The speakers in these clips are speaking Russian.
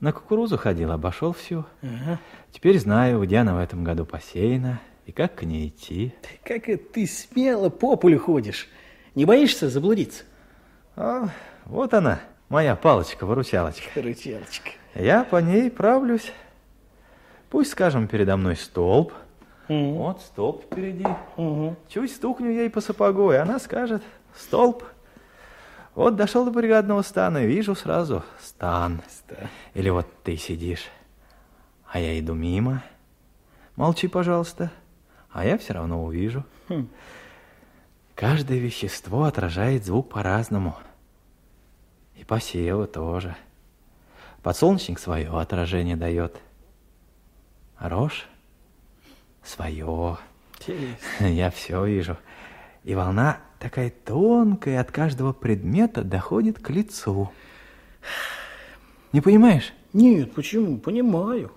На кукурузу ходил, обошел всю. Ага. Теперь знаю, где она в этом году посеяна и как к ней идти. Как это ты смело по полю ходишь? Не боишься заблудиться? А, вот она, моя палочка-выручалочка. Рычалочка. Я по ней правлюсь. Пусть, скажем, передо мной столб. Вот столб впереди. Угу. Чуть стукню ей по сапогу, и она скажет «Столб». Вот дошел до бригадного стана и вижу сразу стан. Стан. Или вот ты сидишь, а я иду мимо. Молчи, пожалуйста, а я все равно увижу. Хм. Каждое вещество отражает звук по-разному. И посевы тоже. Подсолнечник свое отражение дает. А рожь свое. Интересно. Я все вижу. И волна такая тонкая от каждого предмета доходит к лицу. Не понимаешь? Нет, почему? Понимаю.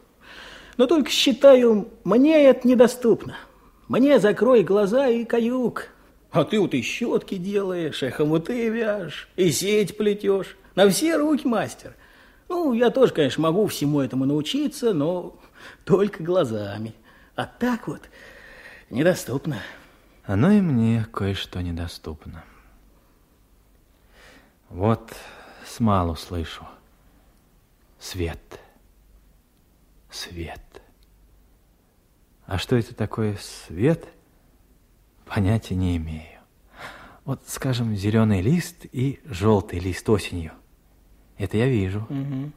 Но только считаю, мне это недоступно. Мне закрой глаза и каюк. А ты вот и щетки делаешь, и хомуты вяжешь, и сеть плетешь. На все руки мастер. Ну, я тоже, конечно, могу всему этому научиться, но только глазами. А так вот недоступно. Оно и мне кое-что недоступно. Вот смалу слышу. Свет. Свет. А что это такое свет, понятия не имею. Вот, скажем, зеленый лист и желтый лист осенью. Это я вижу. Угу.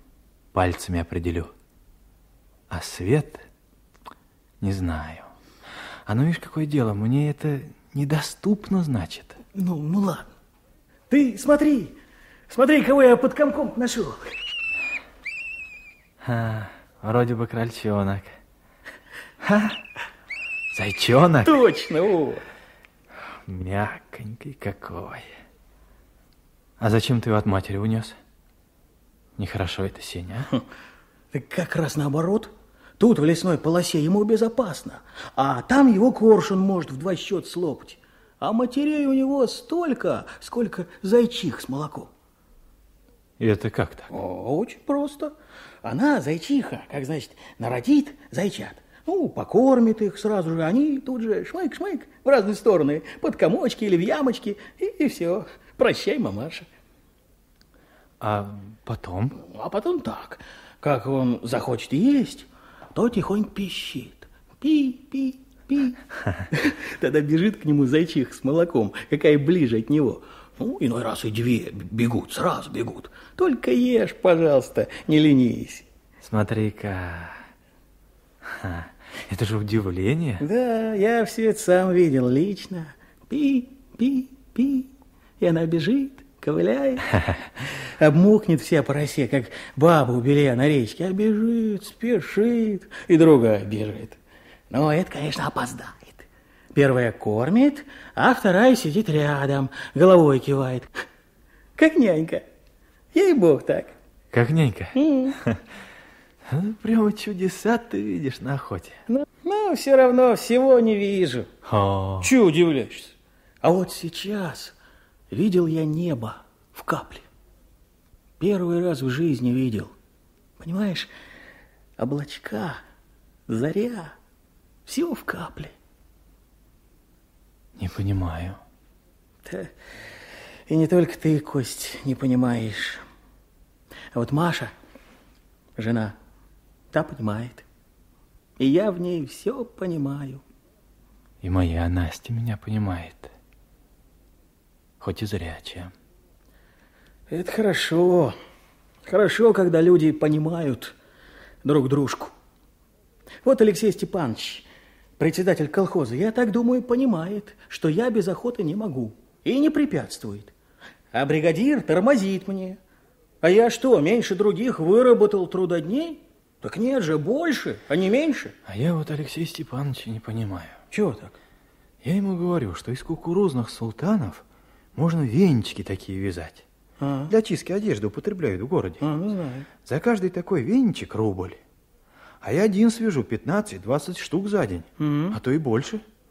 Пальцами определю. А свет не знаю. А ну, видишь, какое дело, мне это недоступно, значит. Ну, ну ладно. Ты смотри, смотри, кого я под комком нашел. А, вроде бы крольчонок. Ха, зайчонок. Точно, о. Мягонький какой. А зачем ты его от матери унес? Нехорошо это, Сеня, а? Так как раз наоборот. Тут, в лесной полосе, ему безопасно. А там его коршун может в два счета слопать. А матерей у него столько, сколько зайчих с молоком. И это как так? О, очень просто. Она, зайчиха, как значит, народит зайчат. Ну, покормит их сразу же, они тут же шмык-шмык в разные стороны, под комочки или в ямочки, и, и все. Прощай, мамаша. А потом? А потом так, как он захочет есть, то тихонько пищит. Пи-пи-пи. Тогда бежит к нему зайчих с молоком, какая ближе от него. Ну, иной раз и две бегут, сразу бегут. Только ешь, пожалуйста, не ленись. Смотри-ка. Это же удивление. Да, я все это сам видел лично. Пи-пи-пи. И она бежит, ковыляет, обмокнет вся по росе, как баба у белья на речке, а бежит, спешит, и другая бежит. Но это, конечно, опоздает. Первая кормит, а вторая сидит рядом, головой кивает. Как нянька. Ей-бог так. Как нянька. Ну, Прямо чудеса ты видишь на охоте. Ну, ну, все равно всего не вижу. О, Чего удивляешься? А вот сейчас видел я небо в капле. Первый раз в жизни видел. Понимаешь, облачка, заря, все в капле. не понимаю. Да, И не только ты, Кость, не понимаешь. А вот Маша, жена, та понимает. И я в ней все понимаю. И моя Настя меня понимает. Хоть и зрячая. Это хорошо. Хорошо, когда люди понимают друг дружку. Вот Алексей Степанович, председатель колхоза, я так думаю, понимает, что я без охоты не могу и не препятствует. А бригадир тормозит мне. А я что, меньше других выработал трудодней? Так нет же, больше, а не меньше. А я вот Алексея Степановича не понимаю. Чего так? Я ему говорю, что из кукурузных султанов можно венчики такие вязать. А, Для чистки одежды употребляют в городе. а, ну знаю. За каждый такой венчик рубль. А я один свяжу 15-20 штук за день, Мгм. а то и больше.